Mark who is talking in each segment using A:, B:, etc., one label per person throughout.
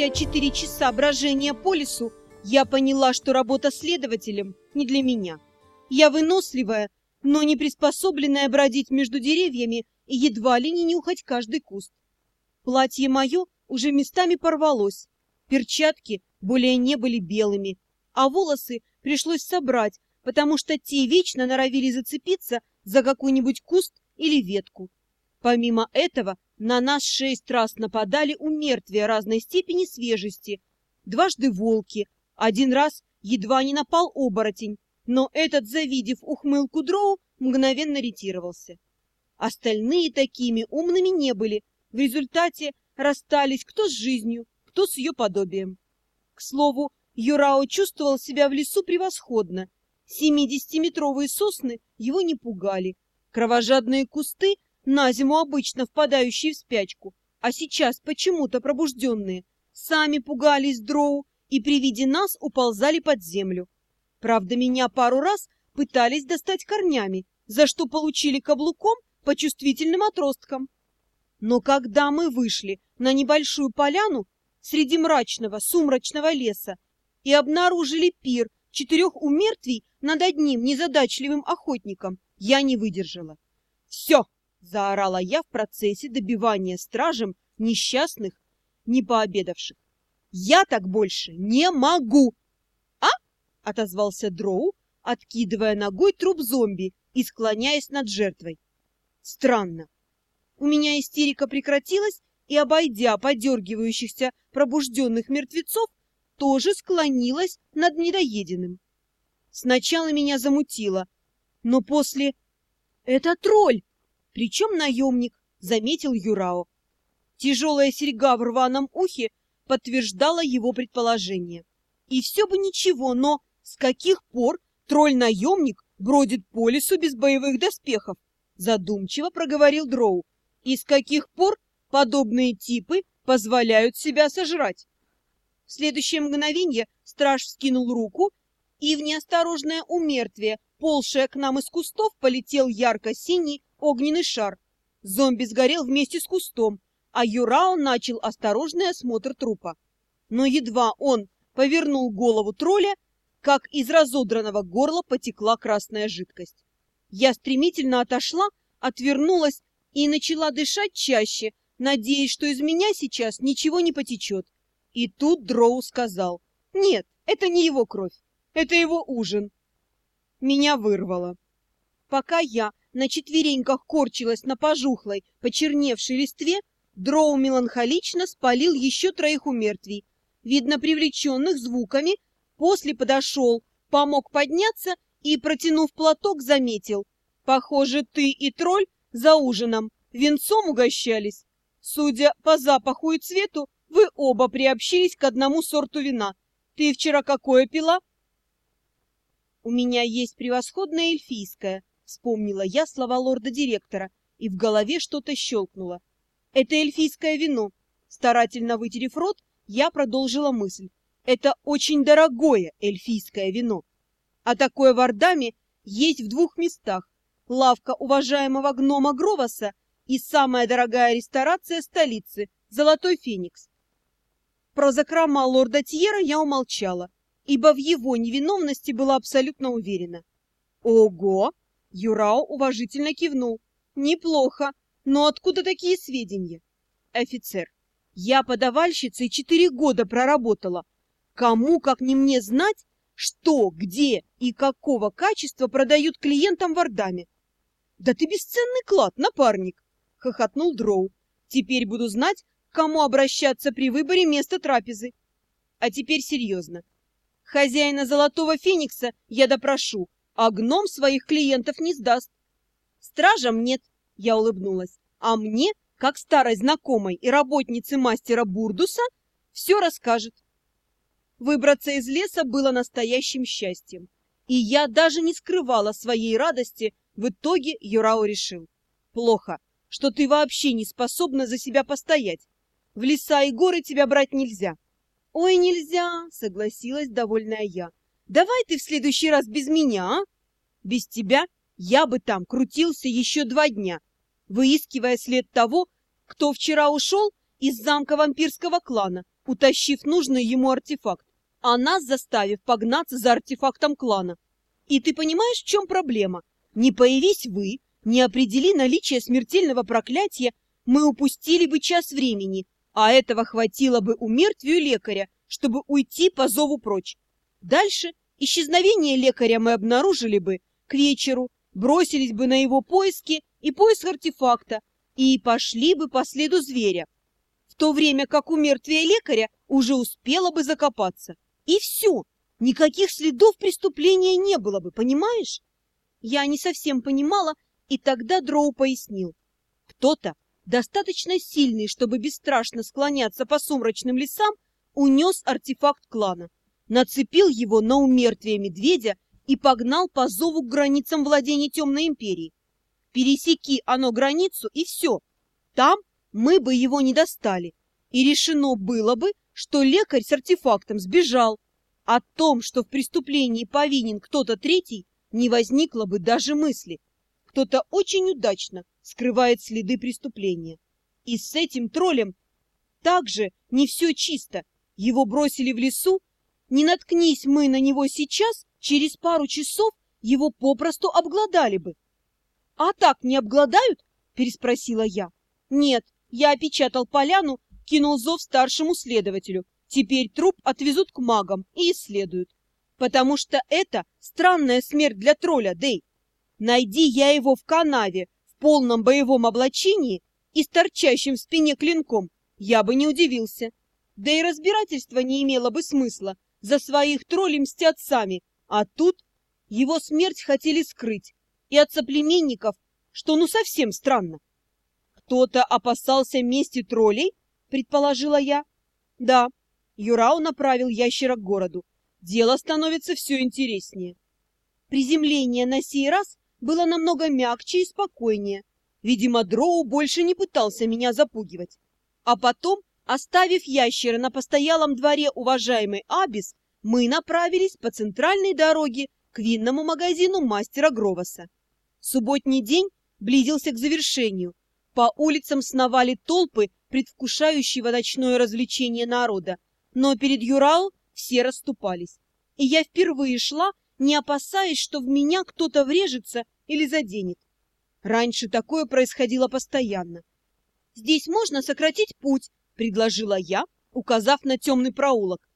A: спустя четыре часа брожения по лесу я поняла, что работа следователем не для меня. Я выносливая, но не приспособленная бродить между деревьями и едва ли не нюхать каждый куст. Платье мое уже местами порвалось, перчатки более не были белыми, а волосы пришлось собрать, потому что те вечно норовили зацепиться за какой-нибудь куст или ветку. Помимо этого, на нас шесть раз нападали у мертвия разной степени свежести. Дважды волки, один раз едва не напал оборотень, но этот, завидев ухмылку дроу, мгновенно ретировался. Остальные такими умными не были, в результате расстались кто с жизнью, кто с ее подобием. К слову, Юрао чувствовал себя в лесу превосходно. Семидесятиметровые сосны его не пугали. Кровожадные кусты на зиму обычно впадающие в спячку, а сейчас почему-то пробужденные, сами пугались дроу и при виде нас уползали под землю. Правда, меня пару раз пытались достать корнями, за что получили каблуком по чувствительным отросткам. Но когда мы вышли на небольшую поляну среди мрачного, сумрачного леса и обнаружили пир четырех умертвий над одним незадачливым охотником, я не выдержала. «Все!» — заорала я в процессе добивания стражем несчастных, не пообедавших. «Я так больше не могу!» «А?» — отозвался Дроу, откидывая ногой труп зомби и склоняясь над жертвой. «Странно. У меня истерика прекратилась, и, обойдя подергивающихся пробужденных мертвецов, тоже склонилась над недоеденным. Сначала меня замутило, но после... «Это тролль!» Причем наемник, заметил Юрао. Тяжелая серьга в рваном ухе подтверждала его предположение. И все бы ничего, но с каких пор тролль-наемник бродит по лесу без боевых доспехов? Задумчиво проговорил Дроу. И с каких пор подобные типы позволяют себя сожрать? В следующее мгновенье страж вскинул руку, и в неосторожное умертвие, полшее к нам из кустов, полетел ярко-синий огненный шар. Зомби сгорел вместе с кустом, а Юрао начал осторожный осмотр трупа. Но едва он повернул голову тролля, как из разодранного горла потекла красная жидкость. Я стремительно отошла, отвернулась и начала дышать чаще, надеясь, что из меня сейчас ничего не потечет. И тут Дроу сказал, «Нет, это не его кровь, это его ужин». Меня вырвало. Пока я на четвереньках корчилась на пожухлой, почерневшей листве, Дроу меланхолично спалил еще троих умертвий. Видно, привлеченных звуками, после подошел, помог подняться и, протянув платок, заметил. «Похоже, ты и тролль за ужином венцом угощались. Судя по запаху и цвету, вы оба приобщились к одному сорту вина. Ты вчера какое пила?» «У меня есть превосходное эльфийское», Вспомнила я слова лорда-директора, и в голове что-то щелкнуло. Это эльфийское вино. Старательно вытерев рот, я продолжила мысль. Это очень дорогое эльфийское вино. А такое в Ордаме есть в двух местах. Лавка уважаемого гнома Гровоса и самая дорогая ресторация столицы – Золотой Феникс. Про закрома лорда Тьера я умолчала, ибо в его невиновности была абсолютно уверена. Ого! Юрао уважительно кивнул. Неплохо, но откуда такие сведения? Офицер, я подавальщицей четыре года проработала. Кому, как не мне, знать, что, где и какого качества продают клиентам в Ордаме? Да ты бесценный клад, напарник, хохотнул Дроу. Теперь буду знать, к кому обращаться при выборе места трапезы. А теперь серьезно. Хозяина Золотого Феникса я допрошу, а гном своих клиентов не сдаст. Стражам нет, я улыбнулась, а мне, как старой знакомой и работнице мастера Бурдуса, все расскажет. Выбраться из леса было настоящим счастьем, и я даже не скрывала своей радости, в итоге Юрао решил. Плохо, что ты вообще не способна за себя постоять. В леса и горы тебя брать нельзя. Ой, нельзя, согласилась довольная я. Давай ты в следующий раз без меня, а? Без тебя я бы там крутился еще два дня, выискивая след того, кто вчера ушел из замка вампирского клана, утащив нужный ему артефакт, а нас заставив погнаться за артефактом клана. И ты понимаешь, в чем проблема? Не появись вы, не определи наличие смертельного проклятия, мы упустили бы час времени, а этого хватило бы у мертвию лекаря, чтобы уйти по зову прочь. Дальше исчезновение лекаря мы обнаружили бы к вечеру, бросились бы на его поиски и поиск артефакта, и пошли бы по следу зверя, в то время как у мертвия лекаря уже успела бы закопаться. И все, никаких следов преступления не было бы, понимаешь? Я не совсем понимала, и тогда Дроу пояснил. Кто-то, достаточно сильный, чтобы бесстрашно склоняться по сумрачным лесам, унес артефакт клана, нацепил его на умертвие медведя и погнал по зову к границам владений Темной Империи. Пересеки оно границу, и все. Там мы бы его не достали. И решено было бы, что лекарь с артефактом сбежал. О том, что в преступлении повинен кто-то третий, не возникло бы даже мысли. Кто-то очень удачно скрывает следы преступления. И с этим троллем также не все чисто. Его бросили в лесу. Не наткнись мы на него сейчас, через пару часов его попросту обглодали бы. «А так не обгладают?» — переспросила я. «Нет, я опечатал поляну, кинул зов старшему следователю. Теперь труп отвезут к магам и исследуют. Потому что это странная смерть для тролля, Дэй. Найди я его в канаве, в полном боевом облачении и с торчащим в спине клинком, я бы не удивился. Да и разбирательство не имело бы смысла. За своих троллей мстят сами, а тут его смерть хотели скрыть и от соплеменников, что ну совсем странно. Кто-то опасался мести троллей, предположила я. Да, Юрау направил ящера к городу. Дело становится все интереснее. Приземление на сей раз было намного мягче и спокойнее. Видимо, Дроу больше не пытался меня запугивать. А потом, оставив ящера на постоялом дворе уважаемый Абис, мы направились по центральной дороге к винному магазину мастера Гровоса. Субботний день близился к завершению. По улицам сновали толпы, предвкушающего ночное развлечение народа, но перед Юрау все расступались. И я впервые шла, не опасаясь, что в меня кто-то врежется или заденет. Раньше такое происходило постоянно. «Здесь можно сократить путь», — предложила я, указав на темный проулок.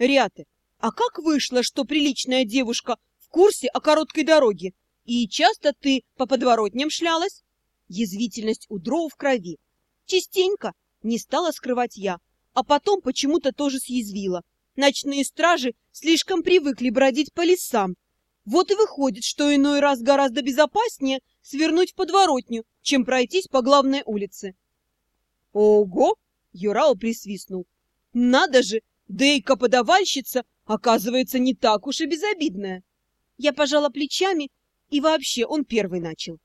A: «Ряты, а как вышло, что приличная девушка в курсе о короткой дороге? И часто ты по подворотням шлялась? Язвительность у дров в крови. Частенько, не стала скрывать я, а потом почему-то тоже съязвила. Ночные стражи слишком привыкли бродить по лесам. Вот и выходит, что иной раз гораздо безопаснее свернуть в подворотню, чем пройтись по главной улице. Ого! Юрау присвистнул. Надо же, Дейка-подавальщица, оказывается, не так уж и безобидная. Я пожала плечами и вообще он первый начал.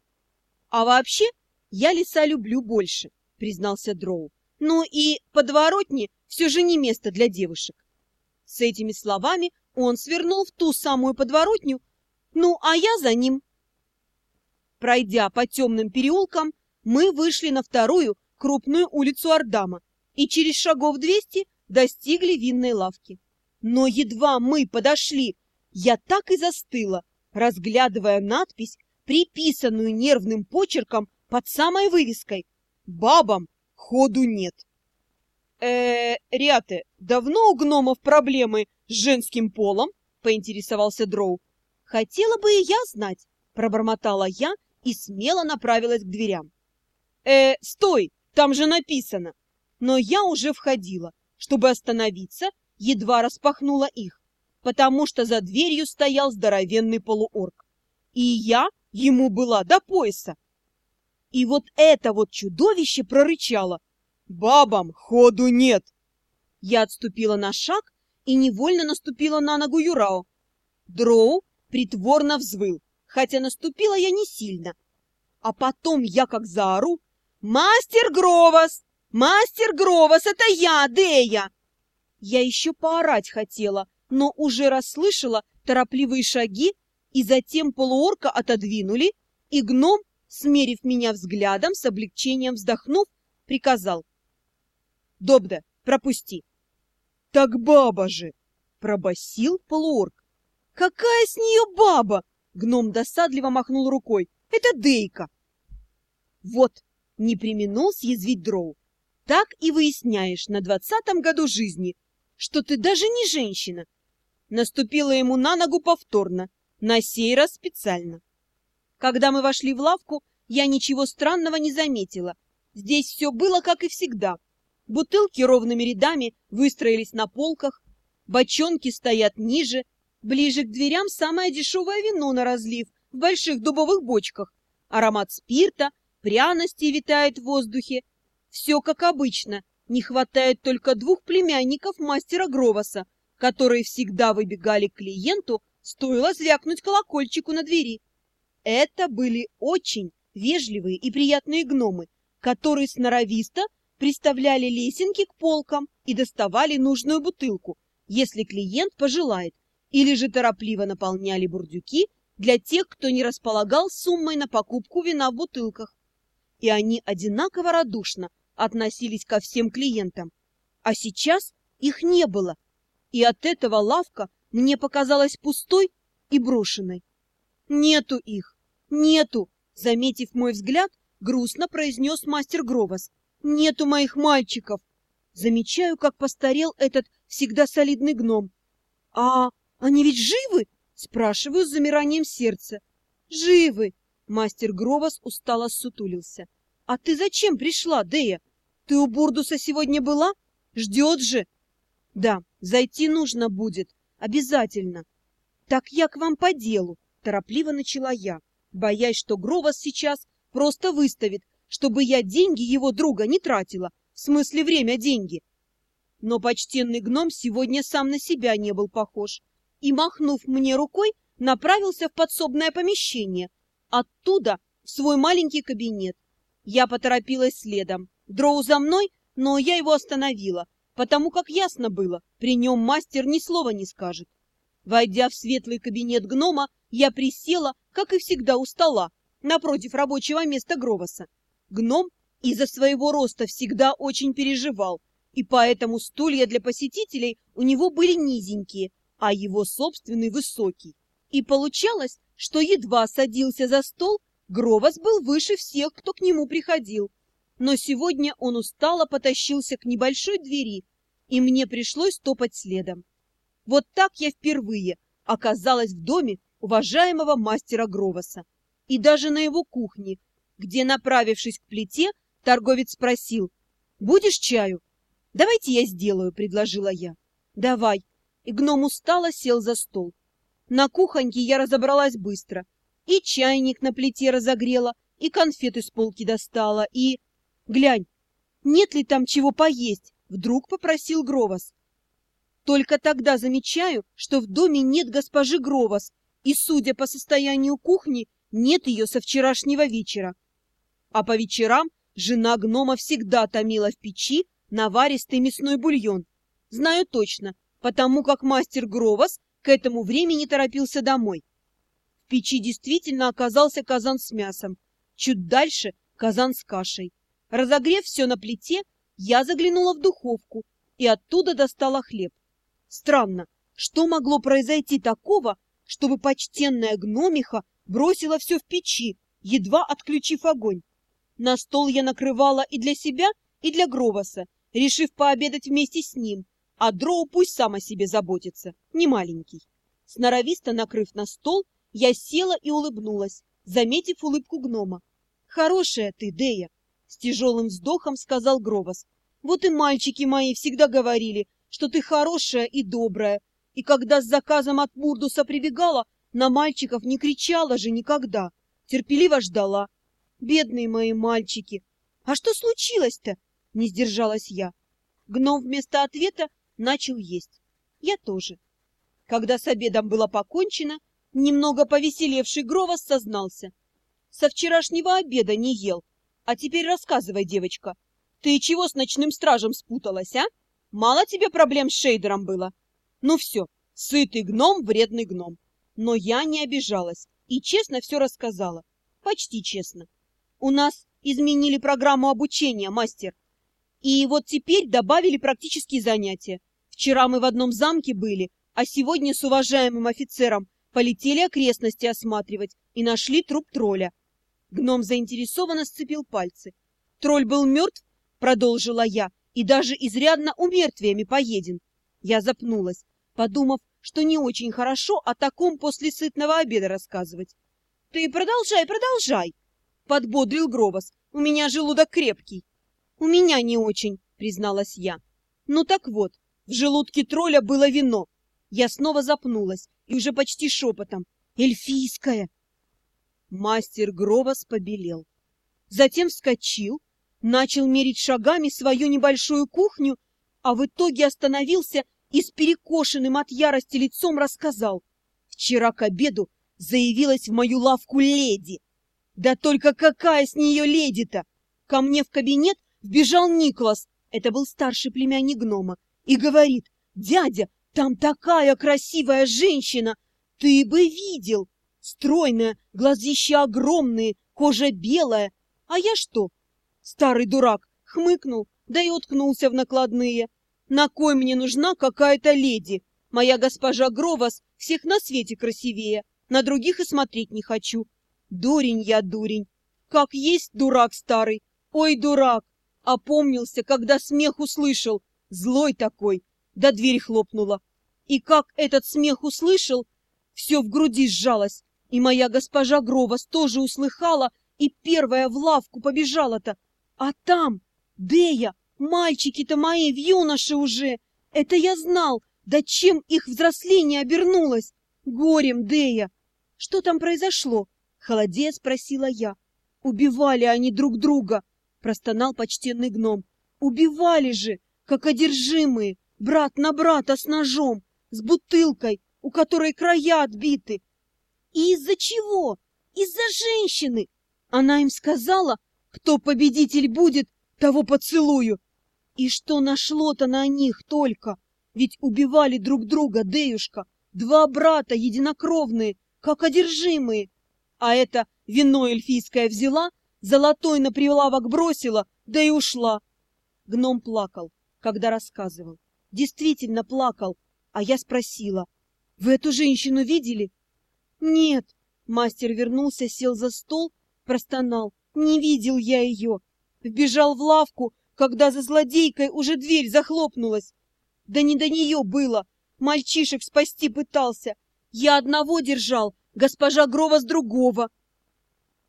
A: А вообще я леса люблю больше, признался Дроу. Ну и подворотни все же не место для девушек. С этими словами он свернул в ту самую подворотню, ну а я за ним. Пройдя по темным переулкам, мы вышли на вторую крупную улицу Ардама и через шагов двести достигли винной лавки. Но едва мы подошли, я так и застыла, разглядывая надпись, приписанную нервным почерком под самой вывеской «Бабам ходу нет». э Ряты, давно у гномов проблемы с женским полом?» — поинтересовался Дроу. «Хотела бы и я знать», — пробормотала я и смело направилась к дверям. «Э, стой, там же написано!» Но я уже входила, чтобы остановиться, едва распахнула их потому что за дверью стоял здоровенный полуорк. И я ему была до пояса. И вот это вот чудовище прорычало. «Бабам ходу нет!» Я отступила на шаг и невольно наступила на ногу Юрао. Дроу притворно взвыл, хотя наступила я не сильно. А потом я как заору. «Мастер Гровос! Мастер Гровос, это я, Дея!» Я еще поорать хотела, но уже расслышала торопливые шаги, и затем полуорка отодвинули, и гном, смерив меня взглядом, с облегчением вздохнув, приказал. «Добда, пропусти!» Так баба же! Пробасил полуорг. Какая с нее баба? Гном досадливо махнул рукой. Это Дейка. Вот, не применул съязвить дроу. Так и выясняешь на двадцатом году жизни, что ты даже не женщина. Наступила ему на ногу повторно, на сей раз специально. Когда мы вошли в лавку, я ничего странного не заметила. Здесь все было, как и всегда. Бутылки ровными рядами выстроились на полках, бочонки стоят ниже, ближе к дверям самое дешевое вино на разлив в больших дубовых бочках. Аромат спирта, пряности витает в воздухе. Все как обычно, не хватает только двух племянников мастера Гровоса, которые всегда выбегали к клиенту, стоило звякнуть колокольчику на двери. Это были очень вежливые и приятные гномы, которые сноровисто приставляли лесенки к полкам и доставали нужную бутылку, если клиент пожелает, или же торопливо наполняли бурдюки для тех, кто не располагал суммой на покупку вина в бутылках. И они одинаково радушно относились ко всем клиентам. А сейчас их не было, и от этого лавка мне показалась пустой и брошенной. Нету их, нету, заметив мой взгляд, грустно произнес мастер Гровос. Нету моих мальчиков. Замечаю, как постарел этот всегда солидный гном. А они ведь живы? Спрашиваю с замиранием сердца. Живы. Мастер Гровос устало сутулился. А ты зачем пришла, Дея? Ты у Бурдуса сегодня была? Ждет же. Да, зайти нужно будет. Обязательно. Так я к вам по делу. Торопливо начала я, боясь, что Гровос сейчас просто выставит, чтобы я деньги его друга не тратила, в смысле время деньги. Но почтенный гном сегодня сам на себя не был похож и, махнув мне рукой, направился в подсобное помещение, оттуда в свой маленький кабинет. Я поторопилась следом. Дроу за мной, но я его остановила, потому как ясно было, при нем мастер ни слова не скажет. Войдя в светлый кабинет гнома, я присела, как и всегда, у стола, напротив рабочего места Гровоса. Гном из-за своего роста всегда очень переживал, и поэтому стулья для посетителей у него были низенькие, а его собственный высокий. И получалось, что едва садился за стол, Гровос был выше всех, кто к нему приходил. Но сегодня он устало потащился к небольшой двери, и мне пришлось топать следом. Вот так я впервые оказалась в доме уважаемого мастера Гровоса. И даже на его кухне, где, направившись к плите, торговец спросил, «Будешь чаю?» «Давайте я сделаю», — предложила я. «Давай». И гном устало сел за стол. На кухоньке я разобралась быстро. И чайник на плите разогрела, и конфеты с полки достала, и... Глянь, нет ли там чего поесть? Вдруг попросил Гровос. Только тогда замечаю, что в доме нет госпожи Гровос, и, судя по состоянию кухни, нет ее со вчерашнего вечера. А по вечерам жена гнома всегда томила в печи наваристый мясной бульон. Знаю точно, потому как мастер Гровос к этому времени торопился домой. В печи действительно оказался казан с мясом, чуть дальше казан с кашей. Разогрев все на плите, я заглянула в духовку и оттуда достала хлеб. Странно, что могло произойти такого, чтобы почтенная гномиха бросила все в печи, едва отключив огонь. На стол я накрывала и для себя, и для Гровоса, решив пообедать вместе с ним, а Дроу пусть сам о себе заботится, не маленький. Сноровисто накрыв на стол, я села и улыбнулась, заметив улыбку гнома. «Хорошая ты, Дея!» — с тяжелым вздохом сказал Гровос. «Вот и мальчики мои всегда говорили, что ты хорошая и добрая, и когда с заказом от Бурдуса прибегала, на мальчиков не кричала же никогда, терпеливо ждала. Бедные мои мальчики! А что случилось-то? Не сдержалась я. Гном вместо ответа начал есть. Я тоже. Когда с обедом было покончено, немного повеселевший Гровос сознался. Со вчерашнего обеда не ел. А теперь рассказывай, девочка, ты чего с ночным стражем спуталась, а? Мало тебе проблем с шейдером было? Ну все, сытый гном, вредный гном. Но я не обижалась и честно все рассказала. Почти честно. У нас изменили программу обучения, мастер. И вот теперь добавили практические занятия. Вчера мы в одном замке были, а сегодня с уважаемым офицером полетели окрестности осматривать и нашли труп тролля. Гном заинтересованно сцепил пальцы. Тролль был мертв, продолжила я, и даже изрядно умертвиями поеден. Я запнулась, подумав, что не очень хорошо о таком после сытного обеда рассказывать. — Ты продолжай, продолжай! — подбодрил Гровос. — У меня желудок крепкий. — У меня не очень, — призналась я. Ну так вот, в желудке тролля было вино. Я снова запнулась и уже почти шепотом. «Эльфийское!» Мастер Гровос побелел. Затем вскочил, начал мерить шагами свою небольшую кухню, а в итоге остановился и с перекошенным от ярости лицом рассказал. Вчера к обеду заявилась в мою лавку леди. Да только какая с нее леди-то? Ко мне в кабинет вбежал Николас, это был старший племянник гнома, и говорит, «Дядя, там такая красивая женщина! Ты бы видел! Стройная, глазища огромные, кожа белая. А я что? Старый дурак хмыкнул, да и уткнулся в накладные. На кой мне нужна какая-то леди? Моя госпожа Гровас всех на свете красивее, на других и смотреть не хочу. Дурень я, дурень. Как есть дурак старый. Ой, дурак! Опомнился, когда смех услышал. Злой такой. Да дверь хлопнула. И как этот смех услышал, все в груди сжалось. И моя госпожа Гровас тоже услыхала и первая в лавку побежала-то. А там, Дея, мальчики-то мои в юноше уже. Это я знал, да чем их взросление обернулось? Горем, Дея. Что там произошло? Холодея спросила я. Убивали они друг друга, простонал почтенный гном. Убивали же, как одержимые, брат на брата с ножом, с бутылкой, у которой края отбиты. И из-за чего? Из-за женщины. Она им сказала, кто победитель будет, того поцелую. И что нашло-то на них только? Ведь убивали друг друга, Деюшка, два брата единокровные, как одержимые. А это вино эльфийское взяла, золотой на прилавок бросила, да и ушла. Гном плакал, когда рассказывал. Действительно плакал, а я спросила, «Вы эту женщину видели?» «Нет». Мастер вернулся, сел за стол, простонал. «Не видел я ее». Вбежал в лавку, когда за злодейкой уже дверь захлопнулась. Да не до нее было. Мальчишек спасти пытался. Я одного держал, госпожа Грова с другого.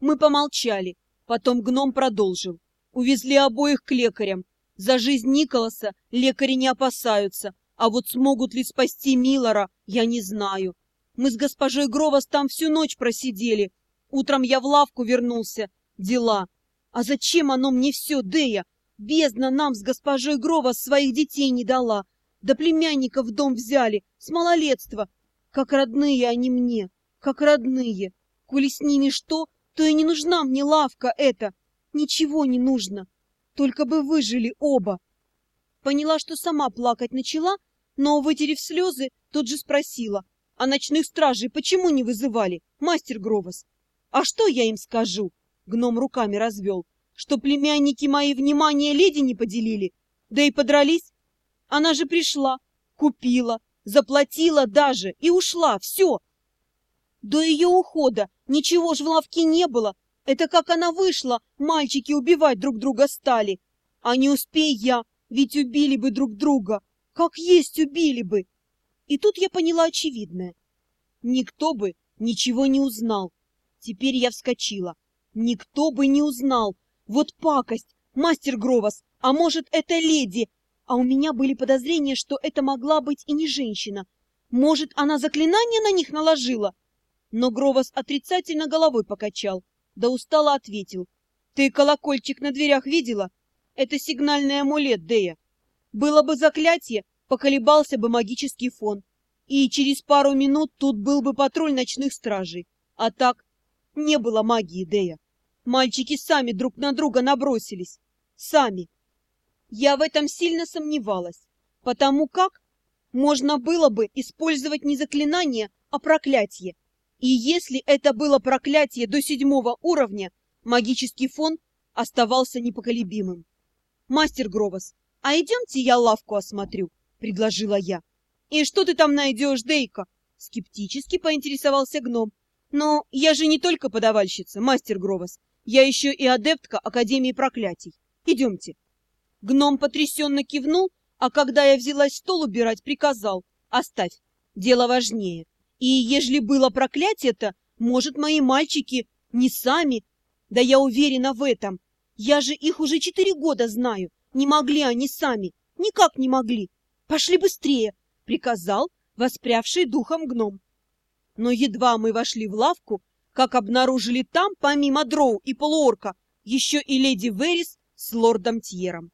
A: Мы помолчали. Потом гном продолжил. Увезли обоих к лекарям. За жизнь Николаса лекари не опасаются, а вот смогут ли спасти Милора, я не знаю. Мы с госпожой Гровос там всю ночь просидели. Утром я в лавку вернулся. Дела. А зачем оно мне все, Дея? Бездна нам с госпожой Гровос своих детей не дала. Да племянников в дом взяли, с малолетства. Как родные они мне, как родные. Коли с ними что, то и не нужна мне лавка эта. Ничего не нужно. Только бы выжили оба. Поняла, что сама плакать начала, но, вытерев слезы, тут же спросила, а ночных стражей почему не вызывали, мастер Гровос? А что я им скажу? Гном руками развел, что племянники мои внимание леди не поделили, да и подрались. Она же пришла, купила, заплатила даже и ушла, все. До ее ухода ничего ж в лавке не было, это как она вышла, мальчики убивать друг друга стали. А не успей я, ведь убили бы друг друга. Как есть убили бы. И тут я поняла очевидное. Никто бы ничего не узнал. Теперь я вскочила. Никто бы не узнал. Вот пакость, мастер Гровос, а может, это леди. А у меня были подозрения, что это могла быть и не женщина. Может, она заклинание на них наложила? Но Гровос отрицательно головой покачал да устало ответил. «Ты колокольчик на дверях видела? Это сигнальный амулет, Дея. Было бы заклятие, поколебался бы магический фон, и через пару минут тут был бы патруль ночных стражей. А так не было магии, Дея. Мальчики сами друг на друга набросились. Сами. Я в этом сильно сомневалась, потому как можно было бы использовать не заклинание, а проклятие. И если это было проклятие до седьмого уровня, магический фон оставался непоколебимым. «Мастер Гровос, а идемте я лавку осмотрю?» — предложила я. «И что ты там найдешь, Дейка?» — скептически поинтересовался гном. «Но я же не только подавальщица, мастер Гровос. Я еще и адептка Академии проклятий. Идемте». Гном потрясенно кивнул, а когда я взялась стол убирать, приказал. «Оставь, дело важнее. И ежели было проклятие-то, может, мои мальчики не сами? Да я уверена в этом. Я же их уже четыре года знаю. Не могли они сами. Никак не могли. Пошли быстрее!» — приказал воспрявший духом гном. Но едва мы вошли в лавку, как обнаружили там, помимо дроу и полуорка, еще и леди Верис с лордом Тьером.